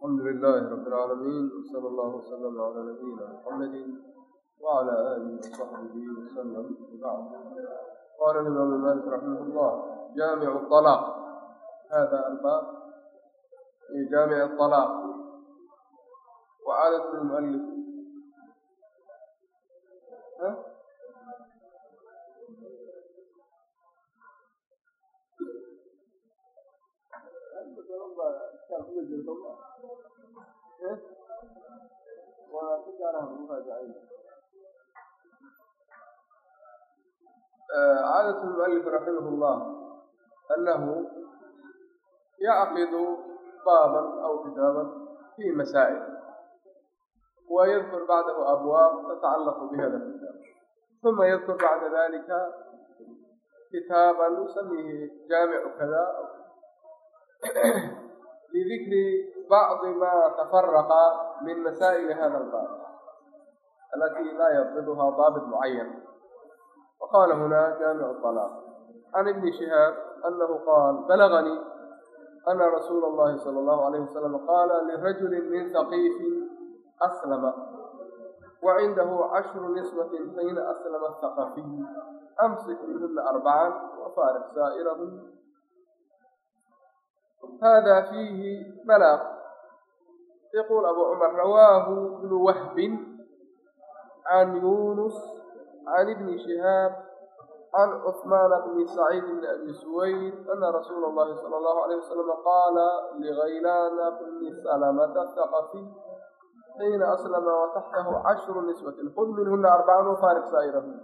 الحمد لله رب العالمين وصلى الله وسلم على نبينا محمد وعلى آله وصحبه وسلم وبعد قال الإمام مالك رحمه الله جامع الطلاق هذا الباب في جامع الطلاق وعادة المؤلف ها؟ الله caadaة المؤلif raximah اllah anahu yacqidu baaban aw kitaaban fiihi masaa'il wayadkur bacdahu abwaab tatacallaqu bihada kitaab uma yadkur bacda dalika kitaaban yusammihi jaamicu kada lidikri bacdi maa tafaraqa min masaa'ili hada albaab alatii laa yadbituha daabit mucayan waqaala huna jaamicu طalaaq can ibni shihaab anahu qaal balaganii ana rasuula allahi sala allahu alayhi wasalam qaala lirajuli min haqiifin aslama wacindahu cashru nisbatin xiina aslama athaqafiy amsik minhuna arbcan wafaariq saa'irahm hada fiihi balaq يقول أبو عمر رواه ابن وهب عن يونس عن ابن شهاب عن عثمان بن سعيد بن أبي سويد أن رسول الله صلى الله عليه وسلم قال لغيلان بن سلمة الثقفي حين أسلم وتحته عشر نسوة خذ منهن أربعا وفارق سائرهن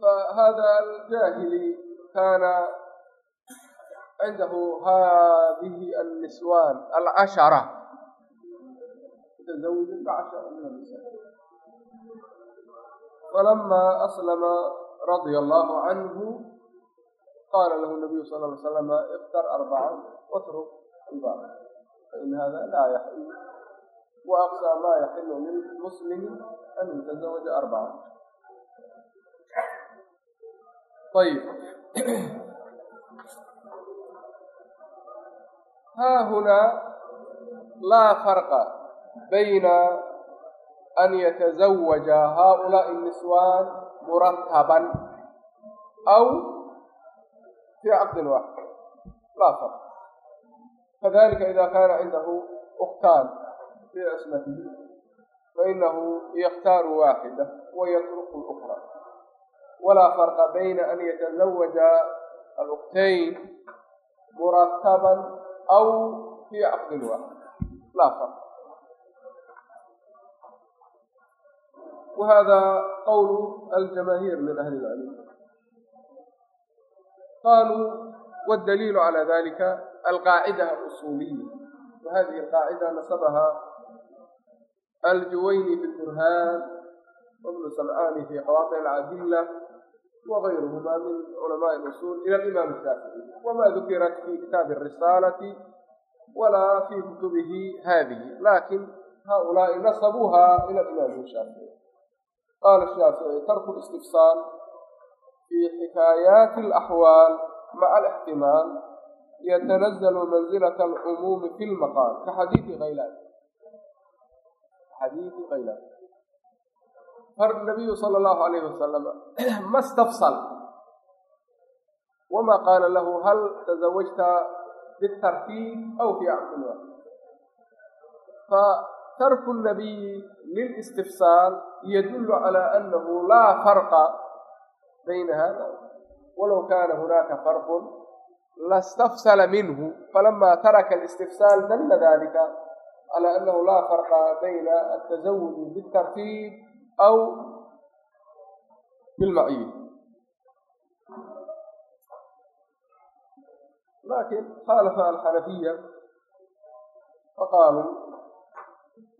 فهذا الجاهلي كان عنده هذه النسوان العشرة متزوج بعشرة من النساء فلما أسلم رضي الله عنه قال له النبي صلى الله عليه وسلم اختر أربعة واترك الباقي فإن هذا لا يحل وأقصى ما يحل للمسلم أن يتزوج أربعة طيب haahuna laa farqa bayna an yatazawaja haa'ulaai niswaan murattaban aw fi caqdin waaxid laa farq kadalika ida kaana cindahu uktaan fii cismatihi fainahu yakhtaaru waaxida wa yatruku lukra walaa farqa bayna an yatazawaja aluktayn murattaban أو في عقد واحد لا فرق وهذا قول الجماهير من أهل العلم قالوا والدليل على ذلك القاعدة الأصولية وهذه القاعدة نصبها الجويني في البرهان وابن سمعان في قواطع العدلة وغيرهما من علماء الأصول إلى الإمام الشافعي وما ذكرت في كتاب الرسالة ولا في كتبه هذه لكن هؤلاء نسبوها إلى الإمام الشافعي قال الشافعي ترك الاستفسار في حكايات الأحوال مع الاحتمال يتنزل منزلة العموم في المقال كحديث غيلان حديث غيلان nabiyu sal llahu alayh wasalam ma stafsal wama qaala lahu hal tazawajta bitartiib aw fi axsin waad fatarku nabiyi lilistifsaal yadullu cala anahu laa farqa bayna hada walow kana hunaka farqun lastafsala minhu falama taraka alistifsaal dalla dalika cala anahu laa farqa bayna altazawuji bitartiib aw bilmacyid lakin khalafa alxanafiya faqaaluu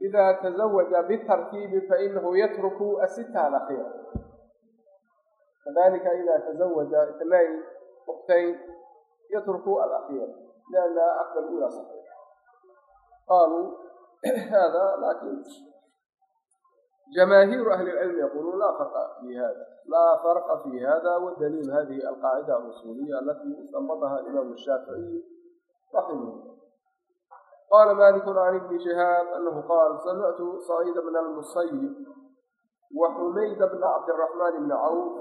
ida tazawaja bitartiibi fainahu yatruku asita alakhira kadalika ida tazawaja itnayn uktayn yatruku alakhira lianna aqbal ula saxiix qaaluu hada lakin جماهير أهل العلم يقولون لا فرق في هذا لا فرق في هذا والدليل هذه القاعدة الأصولية التي استنبطها الإمام الشافعي رحمه قال مالك عن ابن شهاب أنه قال سمعت سعيد بن المصيب وحميد بن عبد الرحمن بن عوف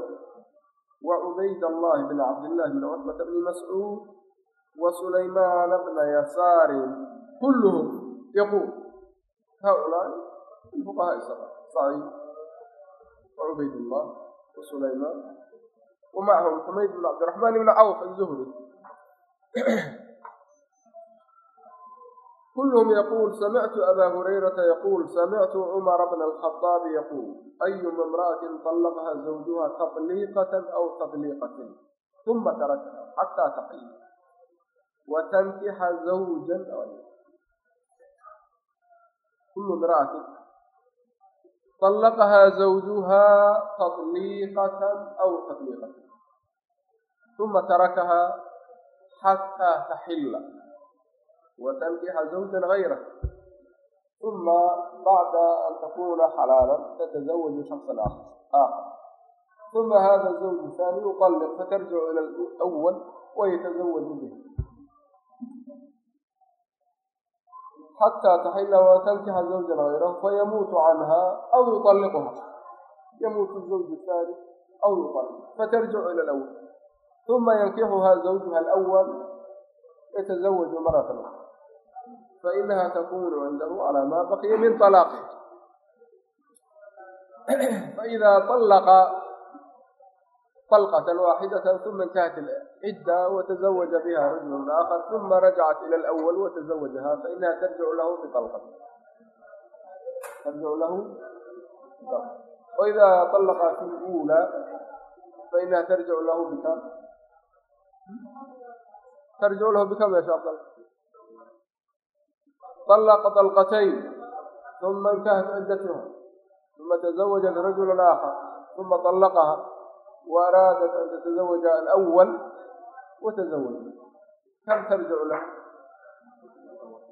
وعبيد الله بن عبد الله بن عتبة بن مسعود وسليمان بن يسار كلهم يقول هؤلاء الفقهاء السبعة saciid wacubaydullah wa sulaymaan wa macahum xumayd bn cabdiraxmaan ibn cawf azuhri kulhm yqul samictu aba hurayrata yaqul samictu cumara bna alkhaaabi yaqul ayuma imra'atin طallaqha zawjuha taطliiqatan aw taطliiqatan uma tarakha xata taqi watankixa zawjan kulu imra'atin طلقها زوجها تطليقة أو تطليقة ثم تركها حتى تحل وتنكح زوجا غيره ثم بعد أن تكون حلالا تتزوج شخصا آخر ثم هذا الزوج الثاني يطلق فترجع إلى الأول ويتزوج به xataa taxila waa tankixa zawjan hayrahu fayamuutu canha aw yuطalliquha yamuutu zawju haani aw yuطalliq fatarjicu ila lwl uma yankixuha zawjuha alawal yatasawaju maratan ukhra fainaha takunu cindahu calaa maa baqiya min alaaqi faida alaqa طلقة واحدة ثم انتهت العدة وتزوج بها رجل آخر ثم رجعت إلى الأول وتزوجها فإنها ترجع له بطلقة ترجع له بطلقة وإذا طلق في الأولى فإنها ترجع له بكم ترجع له بكم يا شاطر طلق طلقتين ثم انتهت عدتها ثم تزوجت رجلا آخر ثم طلقها وأرادت أن تتزوج الأول وتزوجت كم ترجع له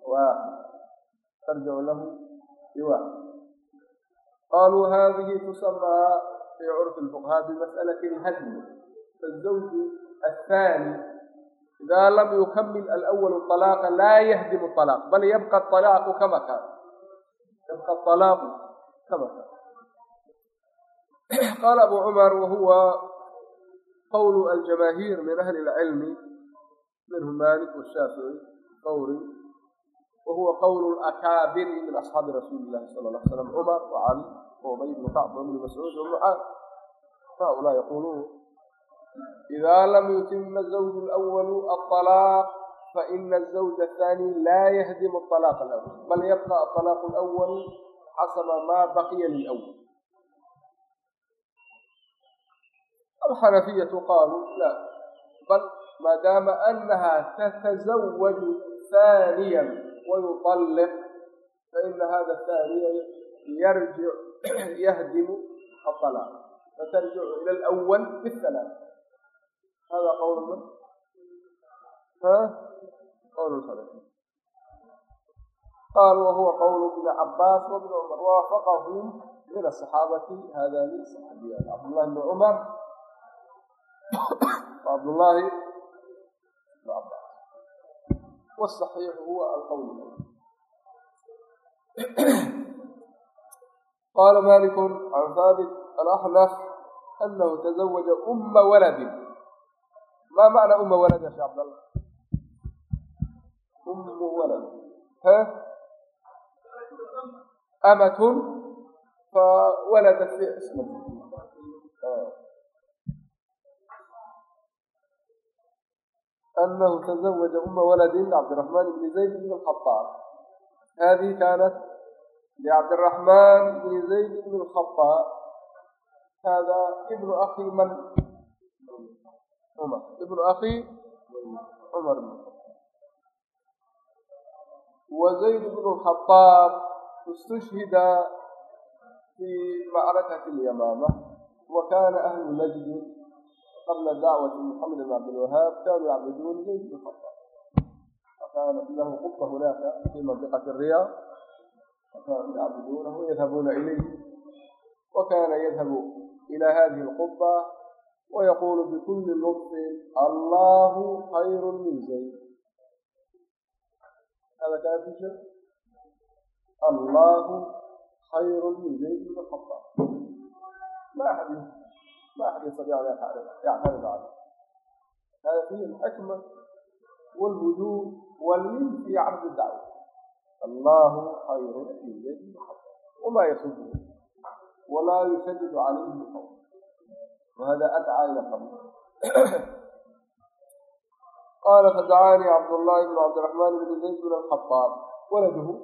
وترجع له بواحد قالوا هذه تسمى في عرف الفقهاء بمسألة الهدم فالزوج الثاني إذا لم يكمل الأول الطلاق لا يهدم الطلاق بل يبقى الطلاق كما كان يبقى الطلاق كما كان qaala abu cumar wa huwa qowlu aljamaahiir min ahli lcilmi minhum malik washaafici qowri wa huwa lakaabiri min asxaabi rasuuli illahi sala alla slam cumar wa cali ibnu kacb wa mascuud wa ibnu yaquuluun ida lam yutima azawju lawalu aalaaq faina azawja athani laa yahdimu alaaqa alawal bal yabqa aalaaqu alawal xasaba maa baqiya lilawal والحنفية قالوا لا بل ما دام أنها تتزوج ثانيا ويطلق فإن هذا الثاني يرجع يهدم الطلاق فترجع إلى الأول بالثلاث هذا قول من؟ ها؟ قول الخلفي قال وهو قول ابن عباس وابن عمر وافقهم من الصحابة هذان الصحابيان عبد الله بن عمر cabdlaahi wsaxiixu huwa alqowl qaala maliku can thaabit alaxnaf anahu tazawaja uma waladin maa macna uma walad ya shee cabdallah umu walad he amatun fa fi ismati أنه تزوج أم ولد عبد الرحمن بن زيد بن الخطاب هذه كانت لعبد الرحمن بن زيد بن الخطاب هذا ابن أخي من عمر ابن أخي عمر بن وزيد بن الخطاب استشهد في معركة اليمامة وكان أهل نجد qabla dacwati muxamed bn cabdilwahaab kanuu yacbuduun zayd bn khataab fakanat lahu quba hunaaka fi mandiqati riyaad fakanuu yacbuduunahu yadhabuuna ilayh wakana yadhabu ila hadihi lquba wayaqulu bikulli lubsin allahu khayru min zayd hada kana ku jira allahu khayru min zayd bn khataab ma axadis ما أحد يستطيع أن يعترض عليه هذا فيه الحكمة والهدوء واللين في عرض الدعوة الله خير في يده وما يسده ولا يشدد عليه القول وهذا أدعى إلى قبول قال فدعاني عبد الله بن عبد الرحمن بن زيد بن الخطاب ولده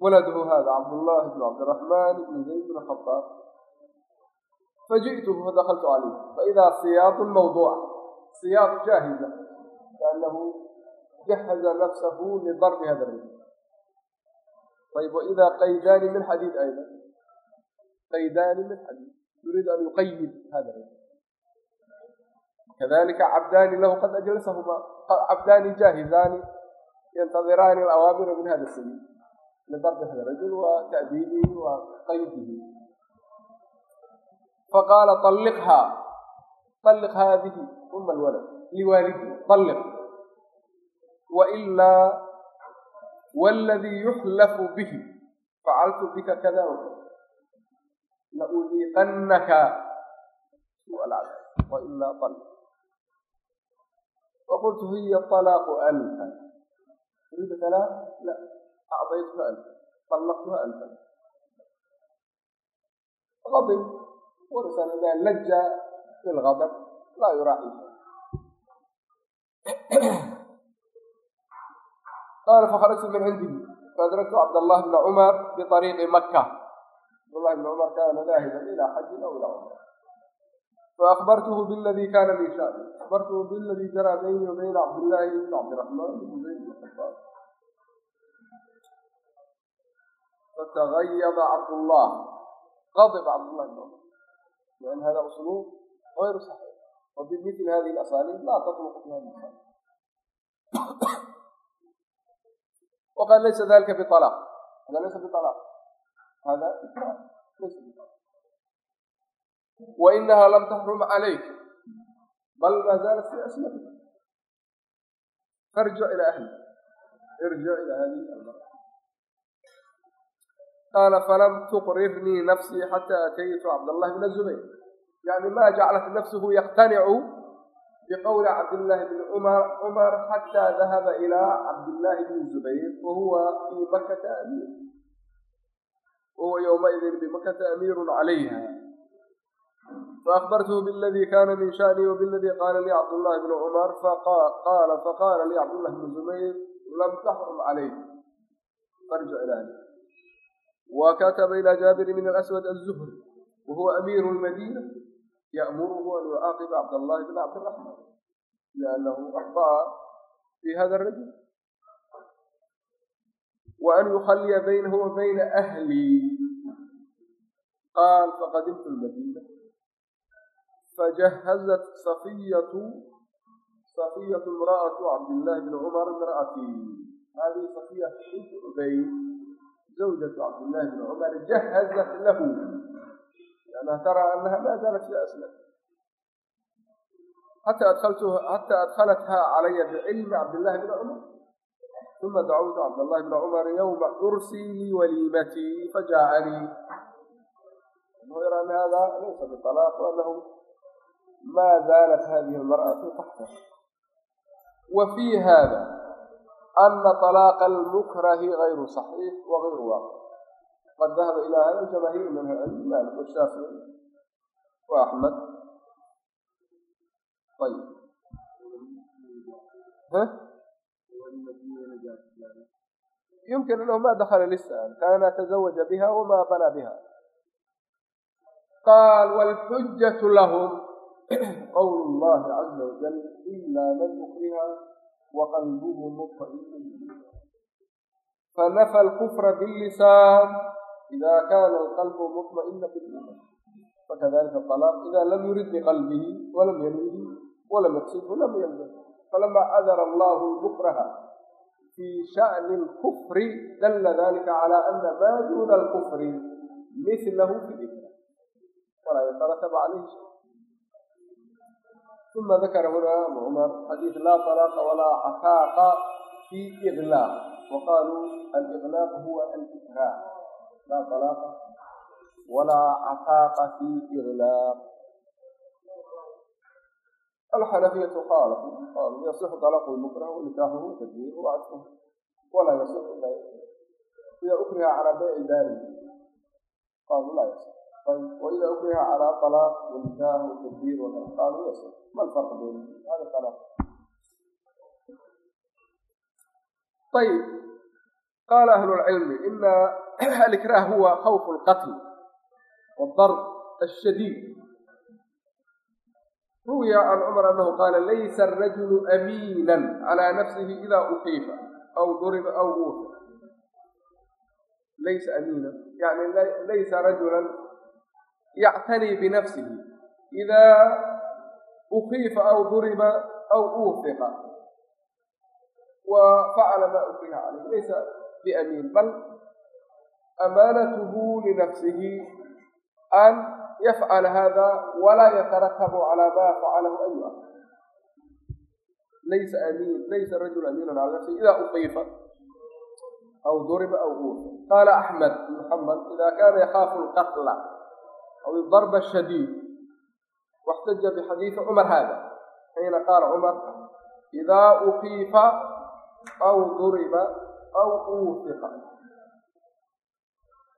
ولده هذا عبد الله بن عبد الرحمن بن زيد بن الخطاب faji'tuhu fadakhaltu calayh faidaa siyaadu mawduuca siyaad jaahiza kaanahu jahaza nafsahu lidarbi hada rajul ayb waidaa qaydaani min xadiid ayda qaydaani min xadiid yuriidu an yuqayid hada rajul kadalika cabdaani lahu qad ajlasahumaa cabdaani jaahizaani yantadiraani alawaamira min hada sabiil lidarbi hada rajul wa ta'diibihi wa qaydihi faqaala alliqhaa alliq haadihi uma alwalad liwaalidi alliq wailaa waladii yuxlafu bihi facaltu bika kada waka suu alcadab wailaa alliq waqultu hiya alaaqu alfa uriida talaaq la acdaytuha alfa allaqtuha alfa warisan idaa laja fi lgadab laa yuraaci qaala fakharajtu min cindihi faadraktu cabdallahi bna cumar biariiqi makka cabdllahi bna cumar kaana daahiban ilaa xajin aw ilaa cumra faakbartuhu biladii kaana min shaani akhbartuhu biladii jaraa bayni wa bayna cabdillaahi bni cabdiraxmaan bni zayd bni xabbaan fatagayaba cabdullah qadiba cabdullahi bn cumar لأن هذا أسلوب غير صحيح وبمثل هذه الأساليب لا تطلق فيها المصالح وقال ليس ذلك بطلاق هذا ليس بطلاق هذا ليس بطلاق وإنها لم تحرم عليك بل ما زالت في أسمتك فارجع إلى أهلك ارجع إلى هذه المرأة qaala falam tuqrirnii nafsii xataa ataytu cabdallahi bna zubayr yani ma jaclat nafsuhu yaqtanicu biqowli cabdillaahi bni cumar cumar xataa dahaba ilaa cabdillaahi bni zubayr wa fii makkata amiir wahuwa yowmaidin bimakkata amiirun calayha فأخبرته بالذي كان من شأني وبالذي قال لي عبد الله بن عمر فقال فقال لي عبد الله بن زبير لم تحرم عليك وكتب إلى جابر من الأسود الزهري وهو أمير المدينة يأمره أن يعاقب عبد الله بن عبد الرحمن لأنه أخطأ في هذا الرجل وأن يخلي بينه وبين أهلي قال فقدمت المدينة فجهزت صفية صفية امرأة عبد الله بن عمر امرأتي هذه صفية بنت أبي زوجة عبد الله بن عمر جهزت له لأنها ترى أنها ما زالت في أسلم حتى أدخلتها حتى أدخلتها علي بعلم عبد الله بن عمر ثم دعوت عبد الله بن عمر يوم عرسي لي وليمتي فجاء لي ويرى أن هذا ليس بطلاق وأنه ما زالت هذه المرأة تحته وفي هذا ana طalaaqa almukrahi gayru صaxiix wagayru waaqi qad dahaba ilaa hada jamaahiiru min ahlicilm maalik washaafici wa axmed yumkin anhu ma dakala lisan kana tazawaja biha wama bana biha qaal wاlxujatu lahm qowl اllahi caza wajal ila man ukriha waqalbuhu mutma'inun fanafa alkufra billisaan idaa kaana alqalbu mutma'ina billiman fakadalika alaq ida lam yurid biqalbihi walam yanwihi walam yaqsidhu lam yalbas falamaa cadara allahu bukraha fii sha'ni alkufri dalla dalika cala ana maa duuna alkufri mithlahu fi dikra walaa yatarataba calayhi shay ثم ذكر هنا عمر حديث لا طلاق ولا عتاق في إغلاق وقالوا الإغلاق هو الإكراه لا طلاق ولا عتاق في إغلاق الحنفية قالوا قالوا يصح طلاق المكره ونكاحه وتدبيره وعتقه ولا يصح إلا إذا أكره على بيع داره قالوا لا يصح وإذا أكره على طلاق وانتهى وتدبير وإعقال يصح ما الفرق بينهم؟ هذا كلام طيب قال أهل العلم إن الإكراه هو خوف القتل والضرب الشديد روي عن عمر أنه قال ليس الرجل أمينا على نفسه إذا أقيف أو ضرب أو أوثر ليس أمينا يعني ليس رجلا yactanii binafsihi idaa ukiifa aw duriba aw uufiqa wa facala maa ukriha caleyh laysa biamiin bal amaanatuhu linafsihi an yafcala hada walaa yataratabu calaa maa facalahu ayu a laysa amiin laysa rajul amiina cala nafsihi idaa ukiifa aw duriba aw uufiq qaala axmed bn idaa kaana yakhaafu lqatla aw darba shadiid waxtaja bixadiidi cumar haada xiina qaala cumar idaa ukiifa aw duriba aw uufiqa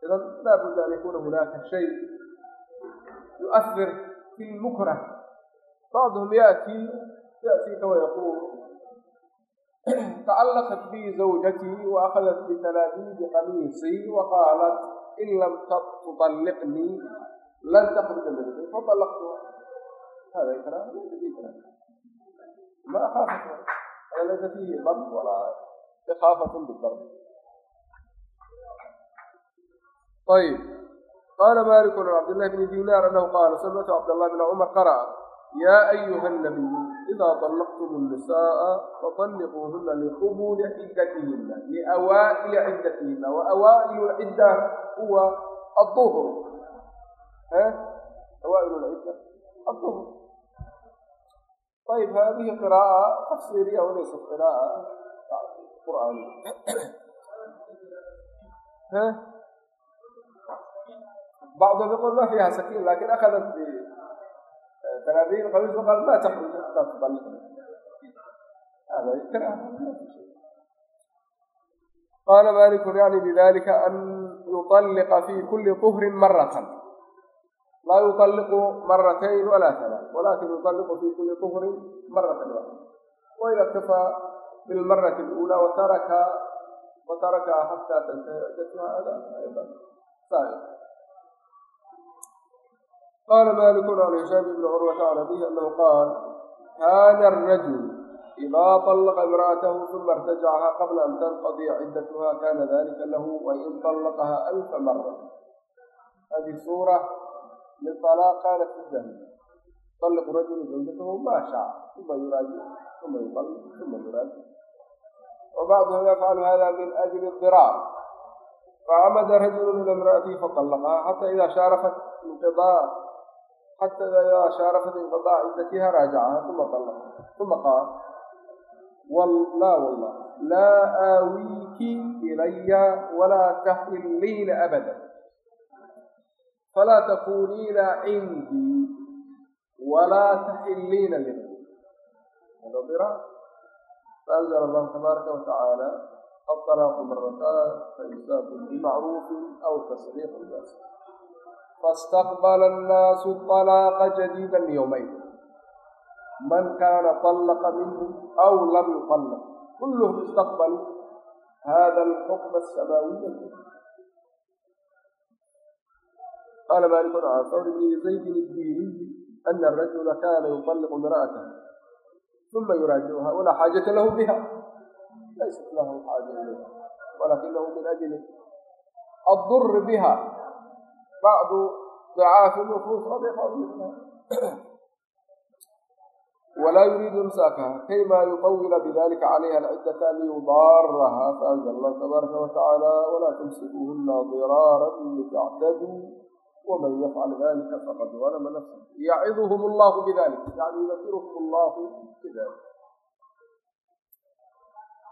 idan laa budda an yakuna hunaaka shay yuafir fi lmukrah bacduhum yatii yatiika wayaquul tacallaqat bi zawjatii waaakadat bitalaabiibi qamiisii waqaalat in lam tutalliqnii lan tqruja min faalaqtuha hada kalaam ma aaf laysa fiihi dam walaa ikaafatn bidarb ayb qala malik an cabdillahi bni dinaar anahu qaala samictu cabdallahi bna cumar qara'a yaa ayuha nabiyu idaa طallaqtum الnisaءa faطalliquuhuna liqubuli ciddatihinna liawaa'ila ciddatihinna waawaa'il cidda huwa aلظuhr awaail lcida aubr ayb haadihi qira'a tafsiriya walaysa qira'a qur'aaniya بعض يقول ما فيها سكين لكن أخذت بتنابين القميص وقال ما تخرج حتى تبلغ هذا كلام قال مالك يعني بذلك أن يطلق في كل طهر مرة laa yuqalliqu maratayn walaa alaat walakin yuqalliqu fi kulli kufrin maratan waaxida waida iktifaa bilmarati lula wataraka watarakaha xataa tantahi ciddatuha ada hishaam ibni curwata can abihi anahu qaal kaana arajul idaa طallaqa imra'atahu uma irtajacahaa qabla an tanqadiya ciddatuha kana dalika lahu wain طallaqaha alfa mara hadi suura liqaala fi zani طلق rajul zawjatahu ma shaca uma yuraaji uma yuali uma yuraaji وbعضhm yfcl hada min أجل اضiraar facamda rajul ilى اmraأatii faطلqha xatى ida shaarafat inqiaa xatى ida shaarafat inqiضاع ciddatiha raajacaha uma طلqa uma qaal laa wllah laa aawiki ilaya walaa taxilliina abada falaa takuuniina cindii walaa taxilliina limayri mubadira faanzala allahu tabaaraka watacaala alalaaqu marataan fainsaafun bimacruufin aw tasriixun biasan faistaqbala annaasu alaaqa jadiida lyowmayn man kaana طallaqa minhum aw lam yuطallaq kulluhum istaqbaluu hada alxukma asamaawiya qala malik can sawr bni zaydin idiliyi ana arajula kana yualiqu imra'atah uma yuraajicuha walaa xaajata lahu biha laysat lahu xaaja ilayha walakinahu min ajli addur biha bacdu dicaafi nufuus walaa yuriidu imsaakaha kaymaa yuqawila bidalika calayha alciddata liyudaaraha faanzala allah tabaaraka watacaala walaa tumsikuhuna diraaran litactaduu wman yfcal dalika faqad walama nafsa yaciduhm llahu bidalik yani yudakiruhm llahu bidalik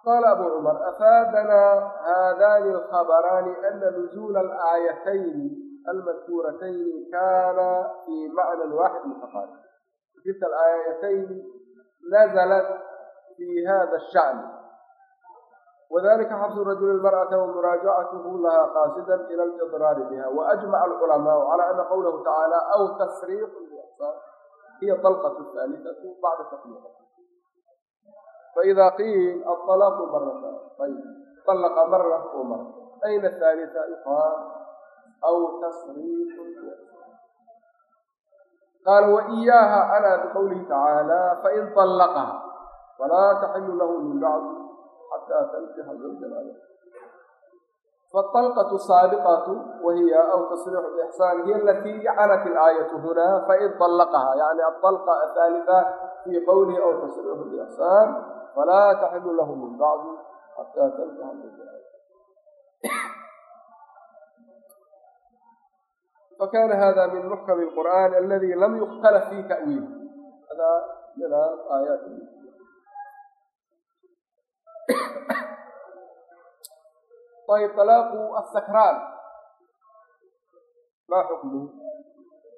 qala abu cumar afaadana haadani alkhabaraani ana nuzula alaayatayni almadkuuratayni kana fi macnan waaxidin faqaal tilka alaayatayni nazalat fi hada shacni وذلك حفظ الرجل المرأة ومراجعته لها قاسدا إلى الإضرار بها وأجمع العلماء على أن قوله تعالى أو تسريق بإحسان هي طلقة الثالثة بعد تطليقها فإذا قيل الطلاق مرتان طيب طلق مرة ومرة أين الثالثة يقال أو تسريق قال وإياها أنا بقوله تعالى فإن طلقها فلا تحل له من بعد xataa tankixa zawjamaada فالطلقة السابقة وهي أو تصريح الإحسان هي التي عنت الآية هنا فإن طلقها يعني الطلقة الثالثة في قوله أو تصريح الإحسان فلا تحل له من بعد حتى تنكح الآية فكان هذا من محكم القرآن الذي لم يختلف فيه تأويل هذا من الآيات ayb طalaaqu asakraan maa xukmuhu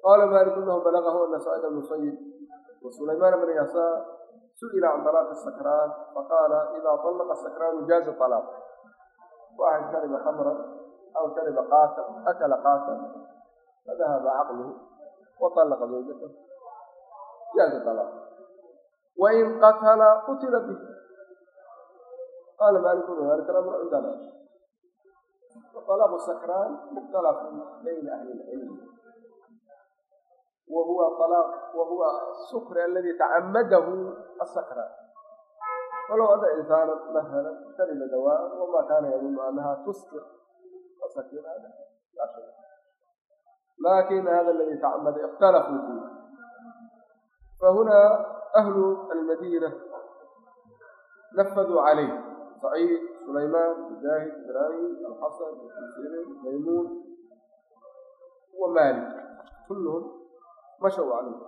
qaala malik inahu balagahu ana sacid bnu sayid wasulaymaan bna yasaa su'ila can طalaaqi asakraan faqaala ida طalaqa asakraanu jaaza طalaaq waaxad shariba khamran aw shariba qaatan akala qaatan fadahaba caqluhu waطalaqa zawjatahu jaaza طalaaq wain qatala qutila bih قال مالك وهذا كلام العلماء وطلب السكران مختلف بين أهل العلم وهو طلاق وهو السكر الذي تعمده السكران ولو أتى إنسانا مثلا شرب دواء وما كان يظن أنها تسكر وسكر هذا لا شيء لكن هذا الذي تعمد اختلفوا فيه فهنا أهل المدينة نفذوا عليه سعيد سليمان مجاهد إبراهيم الحسن بن ميمون ومالك كلهم مشوا عنه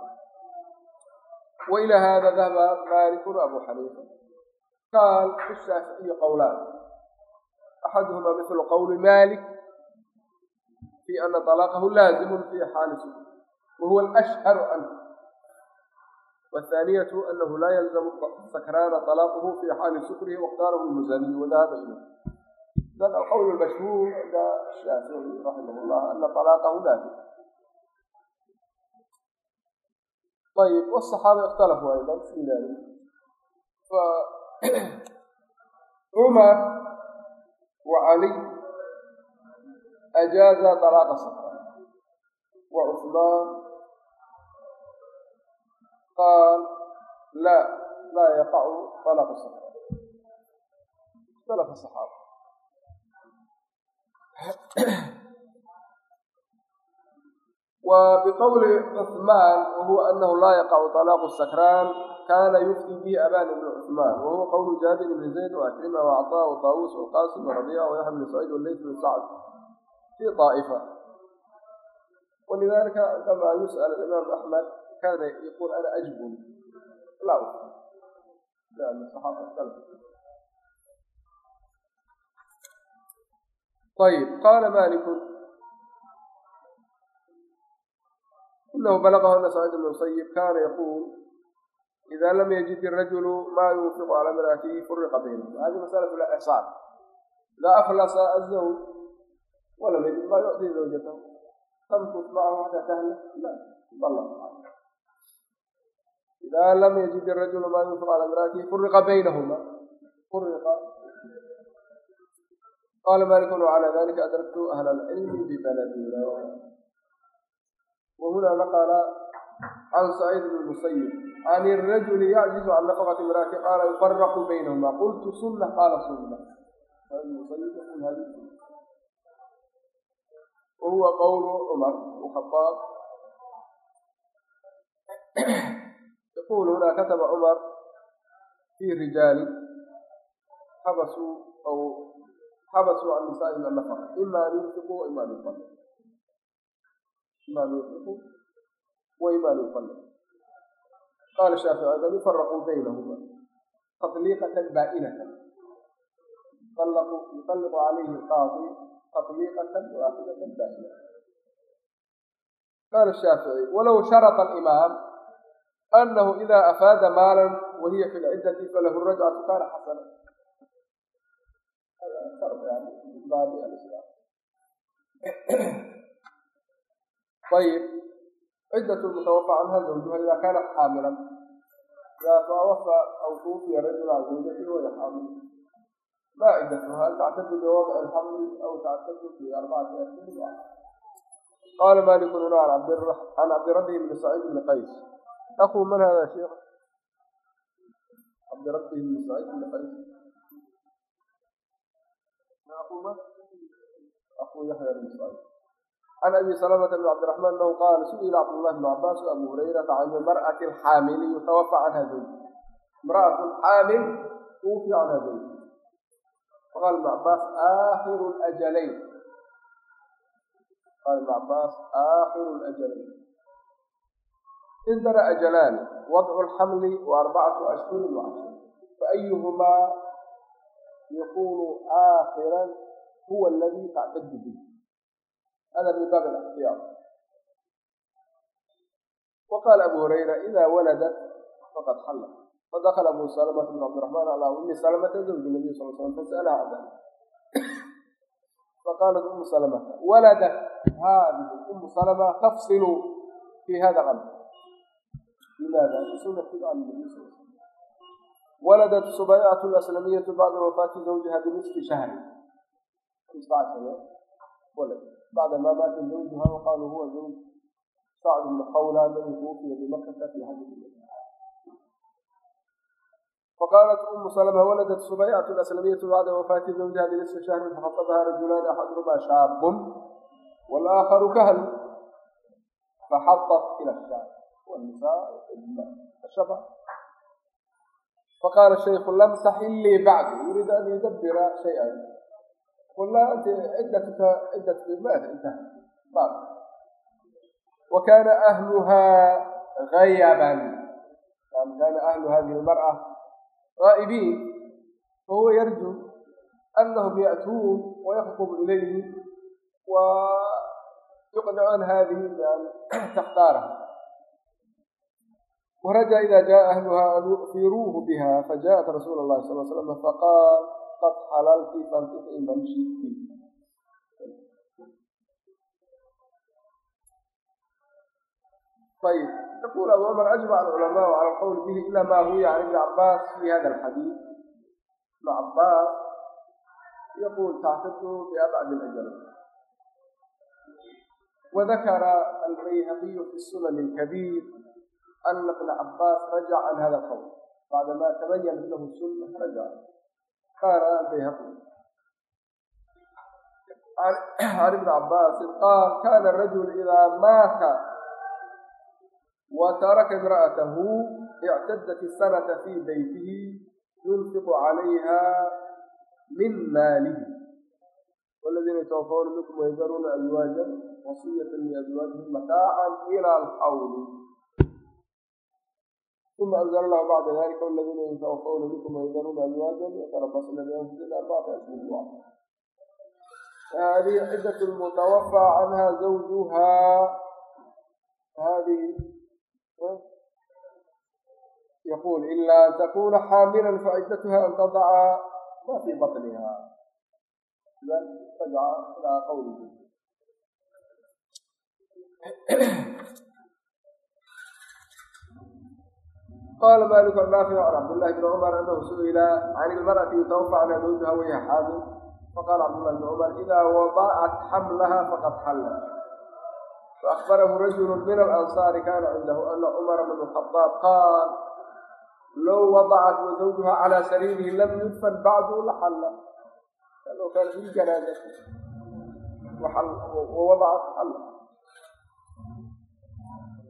وإلى هذا ذهب مالك وأبو حنيفة قال في الشافعي قولان أحدهما مثل قول مالك في أن طلاقه لازم في حال سوء وهو الأشهر عنه والثانية أنه لا يلزم السكران طلاقه في حال سكره واختاره المزني وذهب إليه بل القول المشهور عند الشافعي رحمه الله أن طلاقه نافذ طيب والصحابة اختلفوا أيضا في ذلك ف عمر وعلي أجاز طلاق الصحابة وعثمان qaal laa laa yaqacu alaqu safar ikhtalafa saxaaba وبقول عثمان وهو أنه لا يقع طلاق السكران كان يفتي به أبان بن عثمان وهو قول جابر بن زيد وأكرمة وعطاء وطاووس والقاسم وربيعة ويحيى سعيد والليث بن سعد في طائفة ولذلك عندما يسأل الإمام أحمد كان يقول أنا أجبن لا أفهم لا الصحابة اختلفوا طيب قال مالك كله بلغه سعيد بن المسيب كان يقول إذا لم يجد الرجل ما ينفق على امرأته فرق بينهم هذه مسألة الإحصان إذا أفلس الزوج ولم يجد ما يعطي زوجته تمكث معه حتى تهلك لا طلق idaa lam yajid irajulu maa yunfiq cala imraatihi furia baynahuma furia qaala malikun wacalaa dalika adraktu ahla alcilmi bibaladina wahunaa naqala can saciid bn musayib can irajuli yacjizu can nafaqati imraati qaala yufaraqu baynahuma qultu sunna qaala sunna wahuwa qowlu cumar bn khaaab يقول هنا كتب عمر في رجال حبسوا أو حبسوا عن نساء من النفقة إما أن ينفقوا وإما أن يطلقوا إما أن ينفقوا وإما أن يطلقوا قال الشافعي أيضا يفرق بينهما تطليقة بائنة طلقوا يطلق عليه القاضي تطليقة واحدة بائنة قال الشافعي ولو شرط الإمام anahu idaa afaada maalan wahiya fi lciddati falahu rajcatu kaana xasana ayib ciddat mutawafa canha zawjuha idaa kaana xaamilan idaa tawafa aw tuufiya rajul can zawjati waya ma ciddatuha hal tactadu biwadci alxamli aw tactadu bi arbacati ashhur qala maliku huna can bni saciid bni qays أخو من هذا يا شيخ؟ عبد ربه بن سعيد بن خليفة أخو من؟ أخو يحيى بن سعيد عن أبي سلمة بن عبد الرحمن أنه قال سئل عبد الله بن عباس وأبو هريرة عن المرأة الحامل يتوفى عنها زوجها امرأة حامل توفي عنها زوجها فقال ابن عباس آخر الأجلين قال ابن عباس آخر الأجلين indana ajalaan wadcu lxamli wa arbacatu ashhurin wacashir faayuhumaa yakunu aakhiran huwa aladii tactadu bih hada min baab alixtiyaar وقال أبو هريرة إذا ولدت فقد حلت فدخل أبو سلمة بن عبد الرحمن على أم سلمة زوج النبي صلى الله عليه وسلم فسألها عن ذلك فقالت أم سلمة ولدت هذه أم سلمة تفصل في هذا الأمر لماذا؟ لسنة النبي صلى الله عليه ولدت صبيعة الأسلمية بعد وفاة زوجها بنصف شهر 15 يوم بعدما مات زوجها وقال هو زوج سعد بن قولة الذي توفي بمكة في هذه الليلة فقالت أم سلمة ولدت صبيعة الأسلمية بعد وفاة زوجها بنصف شهر فخطبها رجلان أحدهما شاب والآخر كهل فحطت إلى الشام faqaala shayku lam taxil lii bacdi yuriidu an yudabira shay-an wala ant ciddaka ciddatku ma adrinta wa kaana ahluhaa hayaban kaana ahlu hadihi lmar'a gaa'ibiin fahuwa yarju anahum ya'tuun wayaqdubu ilayhi wa yuqnacan hadihi man takhtaaraha waraja ida jaa ahluha an yufiruuhu biha fajaءat rasuul اlahi sal slam faqaal qad xalalti fankixii man shiti ayb yaqul abu cumar ajmac alculamaau cala alqowl bihi ila ma huwiya can ibni cabaas fi hada alxadiid ibn cabaas yaqul taxtadu biabcd alajal وذكر البيهقي في السنن الكبير أن ابن عباس رجع عن هذا القول بعدما تبين له السنة رجع قال البيهقي عن ابن عباس قال كان الرجل إذا مات وترك امرأته اعتدت السنة في بيته ينفق عليها من ماله والذين يتوفون منكم ويذرون أزواجا وصية لأزواجهم متاعا إلى الحول uma anzl lah bacda dalika aladiina yatawafawna minkum yadruuna azwaajan yatarabasna bianfusina arbacata ashhuri wa hadihi ciddat lmutawafa canha zawjuha hadihi yaqul ila an takuna xaamilan faciddatuha an tadaca ma fi batniha rajaca ilaa qawlihi qaala maaliku naafic can cabdillahi bni cumar anahu su'ila can ilmar'ati yutawafacna zawjaha waya xaamil faqaala cabdullahi bni cumar idaa wada'at xamlaha faqad xalla faakbarahu rajulu min alansaari kana cindahu ana cumara bn lkhadaab qaal low wadacat wazawjuha calaa sariirihi lam yudfan bacdu laxalla o kale fi janaaza wadacat xalla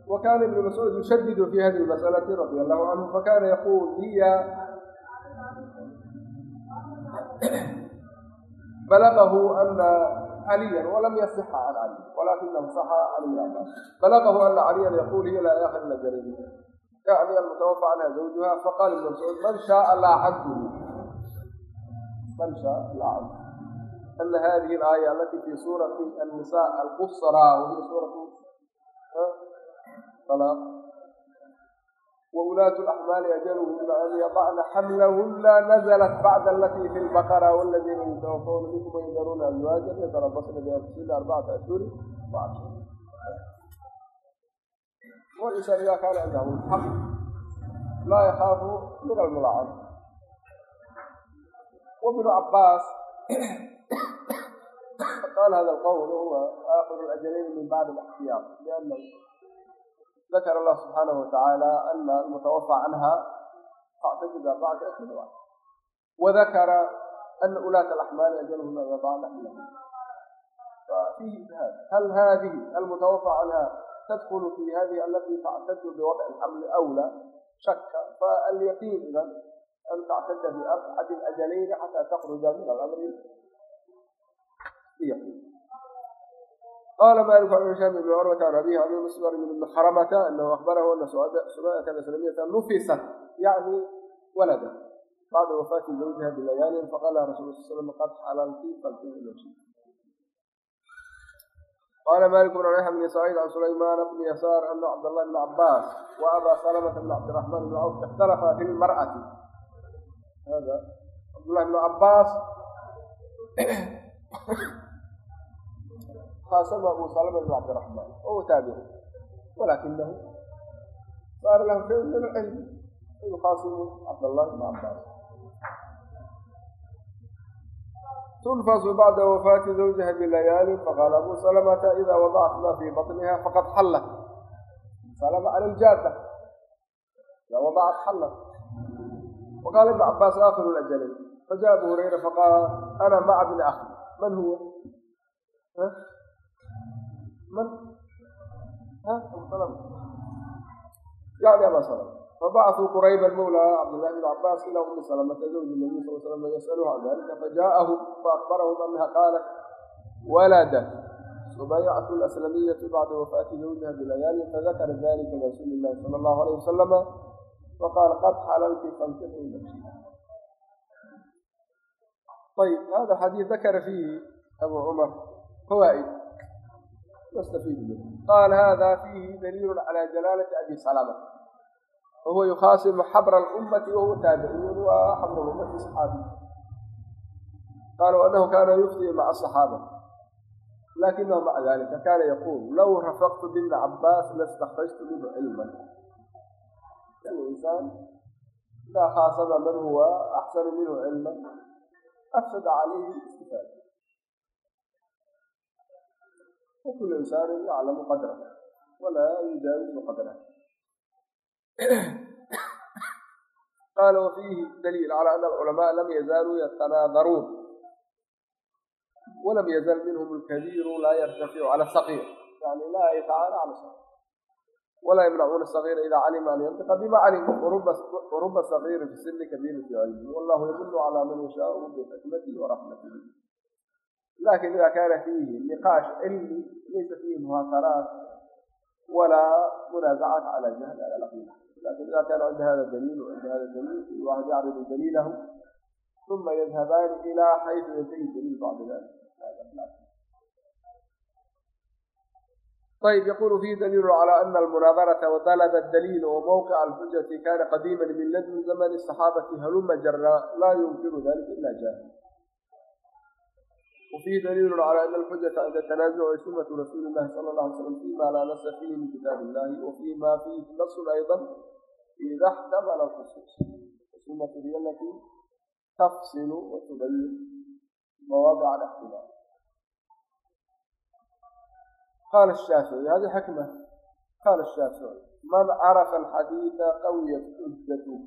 وكان ابن مسعود يشدد في هذه المسألة رضي الله عنه فكان يقول هي بلغه أن عليا ولم يصح عن علي ولكنه صح عن ابن بلغه أن عليا يقول هي لا يأخذ إلا جريمة يعني المتوفى عنها زوجها فقال ابن مسعود من شاء لاعنته من شاء لاعنته أن هذه الآية التي في سورة النساء القصرى وهي سورة وulaة أxmaali ajalhum an yadcna xmlahuna nazlt bعd alati fi اlbqra wladina yutwafawna minkum yadaruuna azwaaja ytalabasna bianfusina arbacata ashhuri waisan ida kaana cindahm xaq laa yakaafu min almulacab wbnu cabaas qaala hada qwl huwa aakir اlajalayn min bacd اxtiyaar ذكر الله سبحانه وتعالى أن المتوفى عنها تعتقد بعد السنوات وذكر أن أولاة الأحمال أجلهم أن يضعن حملهم ففيه إجهاد هل هذه المتوفى عنها تدخل في هذه التي تعتد بوضع الحمل أو لا شك فاليقين إذا أن تعتد بأحد الأجلين حتى تخرج من الأمر بيقين قال مالك عن هشام بن عروة عن أبيه عن المسمر بن حرمة أنه أخبره أن سماء سلمية نفست يعني ولدا بعد وفاة زوجها بليال فقال رسول الله صلى الله عليه وسلم قد حللت فالتزم قال مالك بن ريح بن سعيد عن سليمان بن يسار أن عبد الله بن عباس وأبا سلمة بن عبد الرحمن بن عوف اختلفا في المرأة هذا عبد الله بن عباس khasama abu salma ibn cabdiraxmaan o taabici walakinahu saara lahu shay min alcilmi yuqaasimu cabdallahi ibn cabaas tunfasu bacda wafaati zawjiha bilayaali faqaala abu salamata ida wadacat ma fii baطniha faqad xallat salama cala aljaada ida wadacat xallat waqaala ibn cabaas aakhiru lajalayn fajaء abu hurayra faqaal ana maca bni akhi man huwa fabacثuu qurayba mawla cabdlahi bn cabaas ilaa umi salmata zawji nabiy sal slam yasaluhu can dalika fajaءahu faakbarahum anaha qaalat waladat subayctu aslamiyaةu bacda wafaati zawjiha bilayaali fadakara dalika rasuuli lahi sal اllahu alayh wasalama faqaala qad xalalti fankixii nafsi ayb hada xadiid dakara fiihi abu cumar fawaa'id wstafid min qaal hada fiihi daliil calى jalaalati abi salama wahuwa yukhaasimu xabra اlummati wahuwa taabici waa xabr ummati saxaabi qaal anahu kaana yuftii maca asaxaaba lakinahu maca dalika kaana yaquul low rafaqtu bibni cabaas lastakhtajtu minhu cilman insaan idaa khaasaba man huwa axsanu minhu cilman afsada calayhi istifaada وكل إنسان يعلم قدره ولا يجاوز قدره قال وفيه دليل على أن العلماء لم يزالوا يتناظرون ولم يزل منهم الكبير لا يرتفع على الصغير يعني لا يتعالى على الصغير ولا يمنعون الصغير إذا علم أن ينطق بما علم ورب صغير في السن كبير في علمه والله يمن على من يشاء بحكمته ورحمته لكن إذا كان فيه نقاش علمي ليس فيه مهاترات ولا منازعات على الجهل على العقيدة لكن إذا كان عند هذا الدليل وعند هذا الدليل الواحد يعرض دليله ثم يذهبان إلى حيث ينتهي الدليل بعد ذلك طيب يقول فيه دليل على أن المناظرة وطلب الدليل وموقع الحجة كان قديما من لدن زمن الصحابة هلم جرا لا يمكن ذلك إلا جاهل وفيه دليل على أن الحجة عند التنازع سنة رسول الله صلى الله عليه وسلم فيما لا نص فيه من كتاب الله وفيما فيه نص أيضا إذا احتمل الخصوص السنة هي التي تفصل وتبين مواضع الاحتمال قال الشافعي هذه حكمة قال الشافعي من عرف الحديث قويت حجته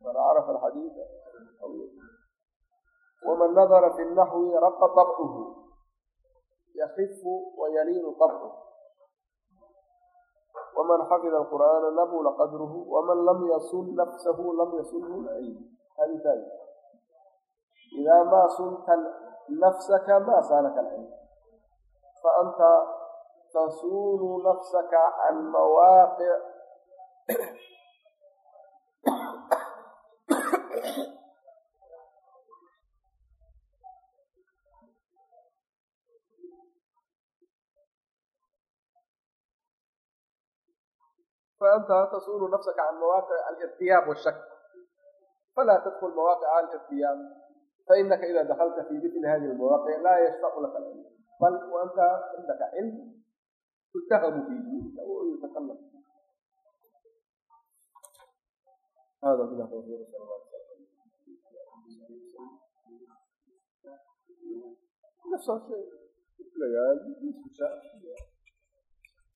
من عرف الحديث قويت waman nadara fi naxwi raqa abcuhu yaxifu wayaliinu abchu waman xafida qur'aana nabula qadruhu waman lam yasun nafsahu lam yasunhu lciid hadiitaa idaa maa sunta nafsaka ma saanaka alciid faanta tasunu nafsaka can mawaaqic faanta tasulu nafsaka can mawaaqic alirtiyaab washak falaa tadkul mawaaqica alirtiyaab fainaka ida dakalta fi mitli hadi lmawaaqic laa yashfacu laka bal waanta cindaka cilm tultahamu fi diinika wayutakallam هذا من التوفيق صلى الله عليه وسلم نفس الشيء ليالي نصف ساعة